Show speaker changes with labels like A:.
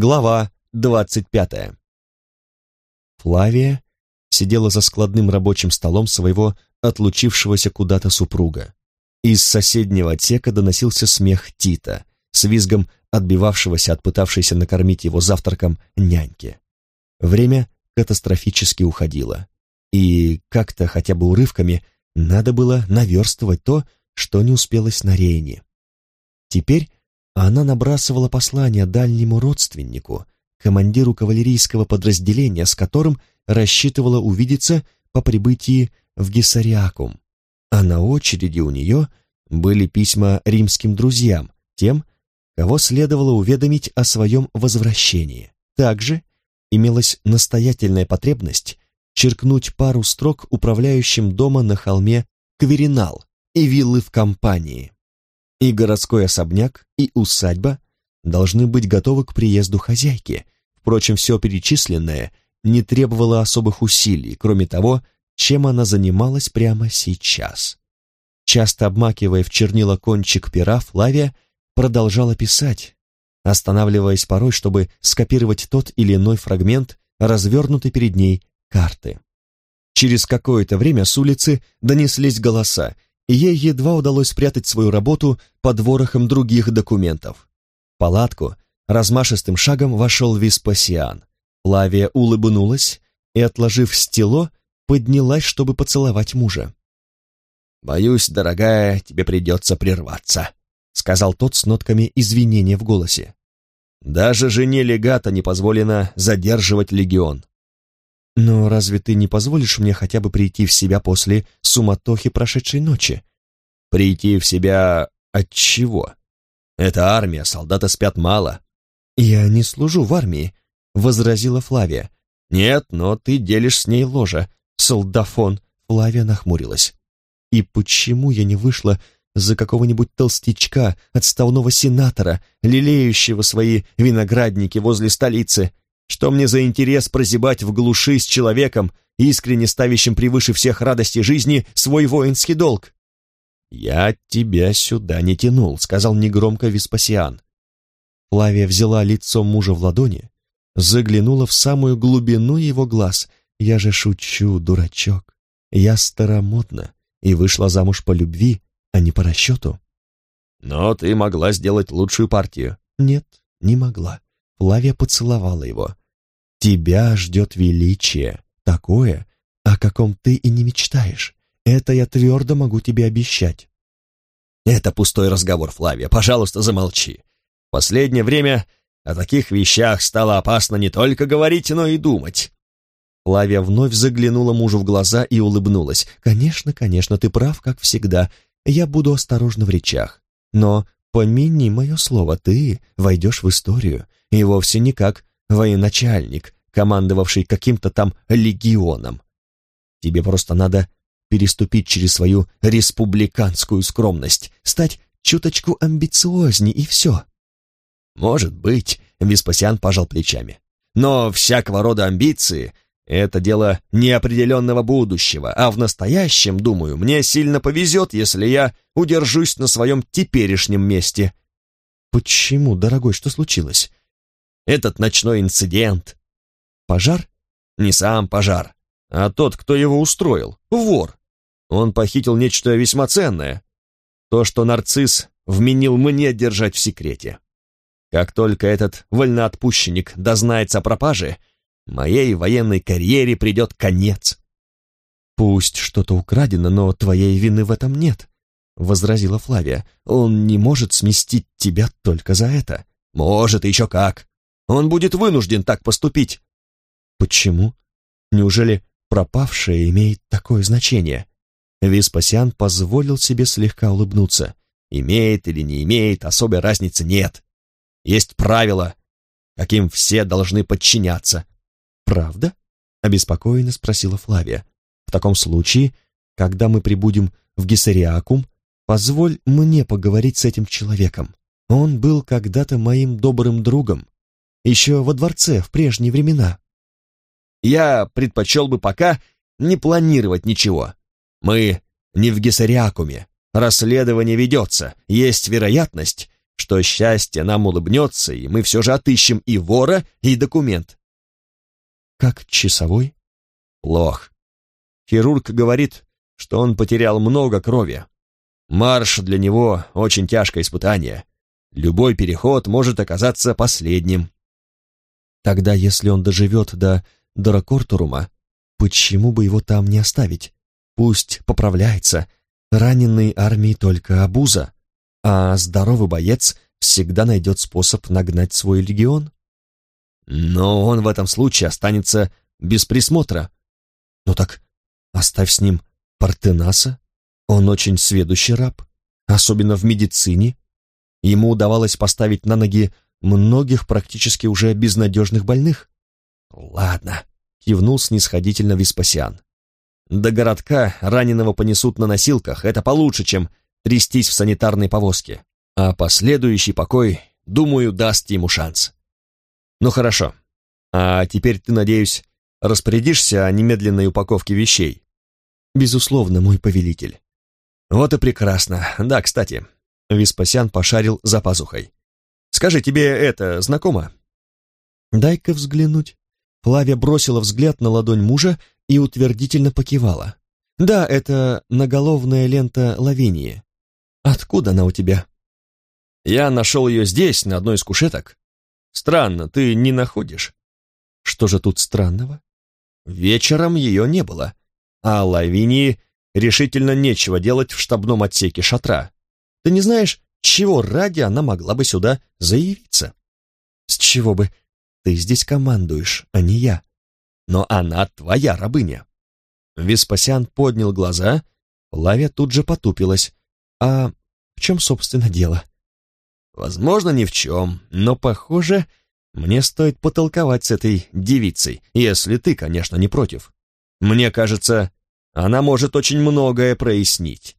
A: Глава двадцать пятая. Флавия сидела за складным рабочим столом своего отлучившегося куда-то супруга. Из соседнего отсека доносился смех Тита, с визгом отбивавшегося от пытавшейся накормить его завтраком няньки. Время катастрофически уходило, и как-то хотя бы урывками надо было наверстывать то, что не успелось на Рейне. Теперь она набрасывала послание дальнему родственнику, командиру кавалерийского подразделения, с которым рассчитывала увидеться по прибытии в Гессариакум. А на очереди у нее были письма римским друзьям, тем, кого следовало уведомить о своем возвращении. Также имелась настоятельная потребность черкнуть пару строк управляющим дома на холме Кверинал и виллы в компании. И городской особняк, и усадьба должны быть готовы к приезду хозяйки. Впрочем, все перечисленное не требовало особых усилий, кроме того, чем она занималась прямо сейчас. Часто обмакивая в чернила кончик пера, Флавия продолжала писать, останавливаясь порой, чтобы скопировать тот или иной фрагмент, развернутый перед ней карты. Через какое-то время с улицы донеслись голоса, ей едва удалось спрятать свою работу под ворохом других документов. В палатку размашистым шагом вошел Веспасиан. Лавия улыбнулась и, отложив стело, поднялась, чтобы поцеловать мужа. «Боюсь, дорогая, тебе придется прерваться», — сказал тот с нотками извинения в голосе. «Даже жене легата не позволено задерживать легион. «Но разве ты не позволишь мне хотя бы прийти в себя после суматохи прошедшей ночи?» «Прийти в себя от чего? Это армия, солдаты спят мало». «Я не служу в армии», — возразила Флавия. «Нет, но ты делишь с ней ложа, солдафон», — Флавия нахмурилась. «И почему я не вышла за какого-нибудь толстячка, отставного сенатора, лелеющего свои виноградники возле столицы?» Что мне за интерес прозябать в глуши с человеком, искренне ставящим превыше всех радостей жизни свой воинский долг? «Я тебя сюда не тянул», — сказал негромко Веспасиан. Флавия взяла лицо мужа в ладони, заглянула в самую глубину его глаз. «Я же шучу, дурачок. Я старомодна и вышла замуж по любви, а не по расчету». «Но ты могла сделать лучшую партию». «Нет, не могла». Флавия поцеловала его. «Тебя ждет величие, такое, о каком ты и не мечтаешь. Это я твердо могу тебе обещать». «Это пустой разговор, Флавия, пожалуйста, замолчи. В последнее время о таких вещах стало опасно не только говорить, но и думать». Флавия вновь заглянула мужу в глаза и улыбнулась. «Конечно, конечно, ты прав, как всегда. Я буду осторожна в речах. Но помяни мое слово, ты войдешь в историю и вовсе не как военачальник, командовавший каким-то там легионом. Тебе просто надо переступить через свою республиканскую скромность, стать чуточку амбициозней и все. Может быть, Веспасиан пожал плечами. Но всякого рода амбиции — это дело неопределенного будущего, а в настоящем, думаю, мне сильно повезет, если я удержусь на своем теперешнем месте. Почему, дорогой, что случилось? этот ночной инцидент. Пожар? Не сам пожар, а тот, кто его устроил, вор. Он похитил нечто весьма ценное. То, что нарцисс вменил мне держать в секрете. Как только этот вольноотпущенник дознается о пропаже, моей военной карьере придет конец. «Пусть что-то украдено, но твоей вины в этом нет», — возразила Флавия. «Он не может сместить тебя только за это». «Может, еще как. Он будет вынужден так поступить. Почему? Неужели пропавшее имеет такое значение? Веспасиан позволил себе слегка улыбнуться. Имеет или не имеет, особой разницы нет. Есть правила, каким все должны подчиняться. Правда? Обеспокоенно спросила Флавия. В таком случае, когда мы прибудем в Гессариакум, позволь мне поговорить с этим человеком. Он был когда-то моим добрым другом еще во дворце в прежние времена. Я предпочел бы пока не планировать ничего. Мы не в Гессариакуме. Расследование ведется. Есть вероятность, что счастье нам улыбнется, и мы все же отыщем и вора, и документ.
B: Как часовой?
A: Плох. Хирург говорит, что он потерял много крови. Марш для него очень тяжкое испытание. Любой переход может оказаться последним.
B: Тогда, если он доживет до Дорокортурума, почему бы его там не оставить? Пусть поправляется. Раненый армии только обуза, а здоровый боец всегда найдет способ нагнать свой легион.
A: Но он в этом случае останется без присмотра.
B: Ну так оставь с ним Партенаса. Он очень сведущий раб, особенно в медицине. Ему удавалось поставить на ноги многих практически уже безнадежных больных.
A: «Ладно», — кивнул снисходительно Веспасиан. «До городка раненого понесут на носилках, это получше, чем трястись в санитарной повозке. А последующий покой, думаю, даст ему шанс». «Ну хорошо. А теперь ты, надеюсь, распорядишься о немедленной упаковке вещей?»
B: «Безусловно, мой повелитель».
A: «Вот и прекрасно. Да, кстати». Веспасиан пошарил за пазухой. Скажи, тебе это знакомо?»
B: «Дай-ка взглянуть». Флавия бросила взгляд на ладонь мужа и утвердительно покивала. «Да, это наголовная лента Лавинии. Откуда она у тебя?»
A: «Я нашел ее здесь, на одной из кушеток. Странно, ты не находишь?»
B: «Что же тут странного?»
A: «Вечером ее не было, а Лавинии решительно нечего делать в штабном отсеке шатра. Ты не знаешь, чего ради она могла бы сюда заявиться?
B: С чего бы? Ты здесь командуешь, а не я.
A: Но она твоя рабыня.
B: Веспасиан поднял глаза, Лавия тут же потупилась. А в чем, собственно, дело?
A: Возможно, ни в чем, но, похоже, мне стоит потолковать с этой девицей, если ты, конечно, не против. Мне кажется, она может очень многое прояснить.